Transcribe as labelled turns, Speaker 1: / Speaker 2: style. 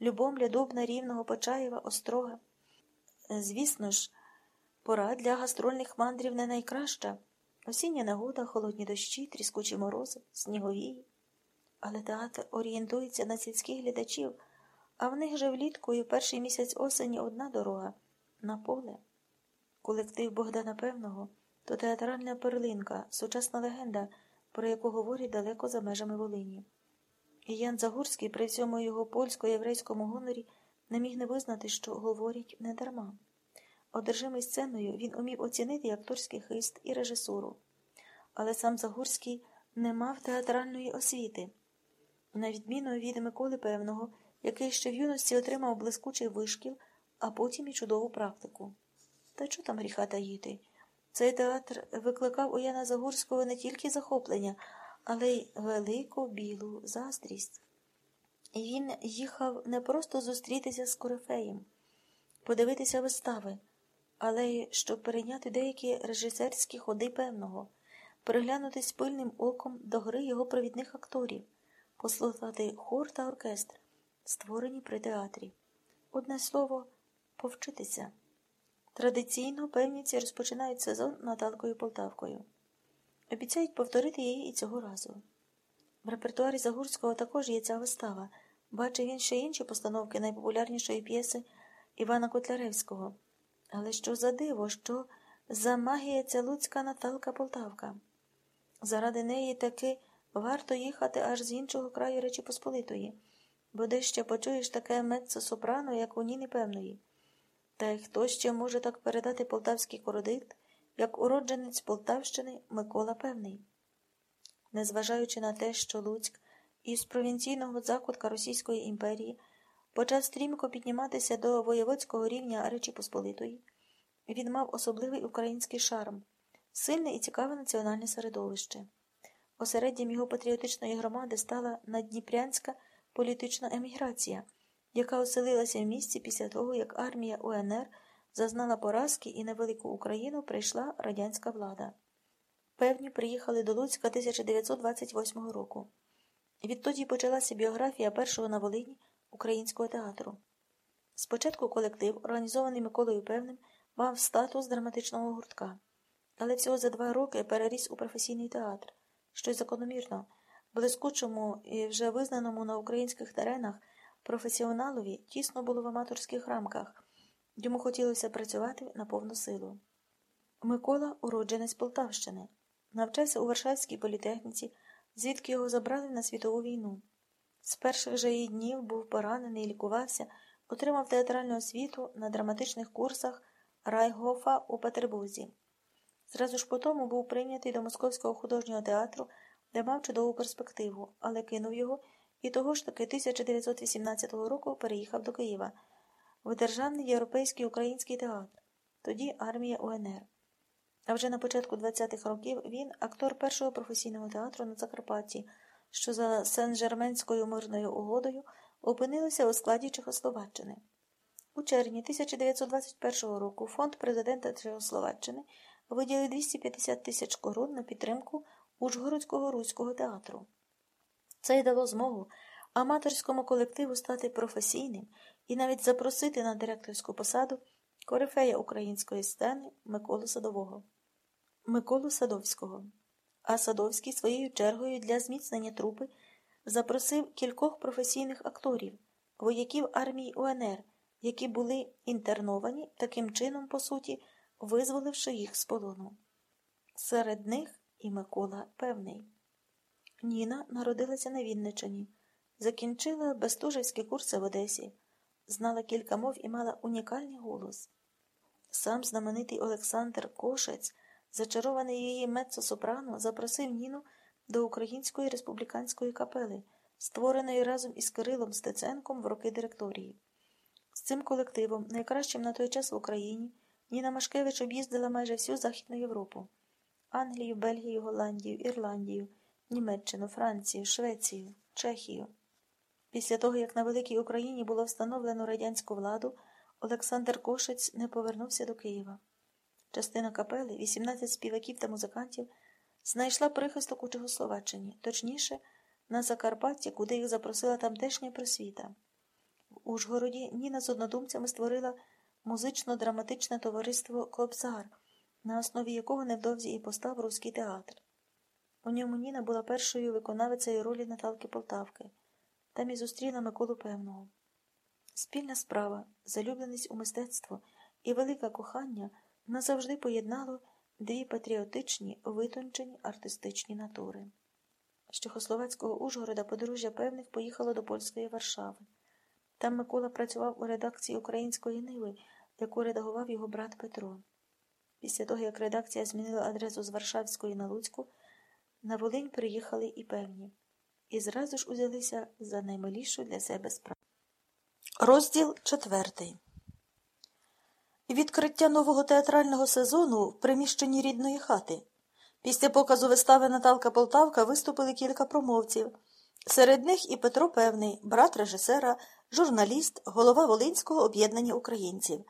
Speaker 1: Любомля, Дубна, Рівного, Почаєва, Острога. Звісно ж, пора для гастрольних мандрів не найкраща. Осіння нагода, холодні дощі, тріскучі морози, сніговії. Але театр орієнтується на сільських глядачів, а в них же влітку і в перший місяць осені одна дорога на поле. Колектив Богдана Певного то театральна перлинка, сучасна легенда, про яку говорять далеко за межами Волині. І Ян Загурський при всьому його польсько-єврейському гонорі не міг не визнати, що говорять не дарма. Одержимий сценою, він умів оцінити акторський хист і режисуру. Але сам Загурський не мав театральної освіти. На відміну від Миколи Певного, який ще в юності отримав блискучий вишкіл, а потім і чудову практику. Та чого там гріха таїти? Цей театр викликав у Яна Загурського не тільки захоплення, але й велику білу заздрість. Він їхав не просто зустрітися з корифеєм, подивитися вистави, але й щоб перейняти деякі режисерські ходи певного, переглянутись пильним оком до гри його провідних акторів, послухати хор та оркестр, створені при театрі. Одне слово повчитися. Традиційно певніці розпочинають сезон Наталкою Полтавкою. Обіцяють повторити її і цього разу. В репертуарі Загурського також є ця вистава. Бачив він ще інші постановки найпопулярнішої п'єси Івана Котляревського. Але що за диво, що за магія ця луцька Наталка Полтавка? Заради неї таки варто їхати аж з іншого краю Речі Посполитої, бо де ще почуєш таке меццо сопрано, як у Ніни певної. Та й хто ще може так передати полтавський кородит, як уродженець Полтавщини Микола Певний? Незважаючи на те, що Луцьк із провінційного закутка Російської імперії почав стрімко підніматися до воєводського рівня Речі Посполитої, він мав особливий український шарм, сильне і цікаве національне середовище. Осереддям його патріотичної громади стала наддніпрянська політична еміграція яка оселилася в місті після того, як армія УНР зазнала поразки і на велику Україну прийшла радянська влада. Певні приїхали до Луцька 1928 року. Відтоді почалася біографія першого на Волині українського театру. Спочатку колектив, організований Миколою Певним, мав статус драматичного гуртка, але всього за два роки переріс у професійний театр, що й закономірно, блискучому і вже визнаному на українських теренах. Професіоналові тісно було в аматорських рамках, йому хотілося працювати на повну силу. Микола уродженець Полтавщини, навчався у Варшавській політехніці, звідки його забрали на світову війну. З перших же її днів був поранений лікувався, отримав театральну освіту на драматичних курсах Райгофа у Петербурзі. Зразу ж по тому був прийнятий до Московського художнього театру, де мав чудову перспективу, але кинув його і того ж таки 1918 року переїхав до Києва в Державний європейський український театр, тоді армія УНР. А вже на початку 20-х років він актор першого професійного театру на Закарпатті, що за Сен-Жерменською мирною угодою опинилося у складі Чехословаччини. У червні 1921 року фонд президента Чехословаччини виділив 250 тисяч корон на підтримку Ужгородського руського театру. Це й дало змогу аматорському колективу стати професійним і навіть запросити на директорську посаду корифея української сцени Миколу Садового, Миколу Садовського. А Садовський своєю чергою для зміцнення трупи запросив кількох професійних акторів, вояків армії УНР, які були інтерновані таким чином, по суті, визволивши їх з полону. Серед них і Микола Певний. Ніна народилася на Вінничині, закінчила Бестужевські курси в Одесі, знала кілька мов і мала унікальний голос. Сам знаменитий Олександр Кошець, зачарований її меццо-сопрано, запросив Ніну до Української республіканської капели, створеної разом із Кирилом Стеценком в роки директорії. З цим колективом, найкращим на той час в Україні, Ніна Машкевич об'їздила майже всю Західну Європу Англію, Бельгію, Голландію, Ірландію. Німеччину, Францію, Швецію, Чехію. Після того, як на Великій Україні було встановлено радянську владу, Олександр Кошець не повернувся до Києва. Частина капели, 18 співаків та музикантів, знайшла прихисток у Чехословаччині, точніше, на Закарпатті, куди їх запросила тамтешня просвіта. В Ужгороді Ніна з однодумцями створила музично-драматичне товариство Кобзар, на основі якого невдовзі і постав руський театр. У ньому Ніна була першою виконавицею ролі Наталки Полтавки. Там і зустріла Миколу Певного. Спільна справа, залюбленість у мистецтво і велике кохання назавжди поєднало дві патріотичні, витончені артистичні натури. З Чехословацького Ужгорода подружжя певних поїхало до польської Варшави. Там Микола працював у редакції Української Ниви, яку редагував його брат Петро. Після того, як редакція змінила адресу з Варшавської на Луцьку, на Волинь приїхали і певні, і зразу ж узялися за наймилішу для себе справу. Розділ четвертий. Відкриття нового театрального сезону в приміщенні рідної хати. Після показу вистави Наталка Полтавка виступили кілька промовців. Серед них і Петро Певний, брат режисера, журналіст, голова Волинського об'єднання українців.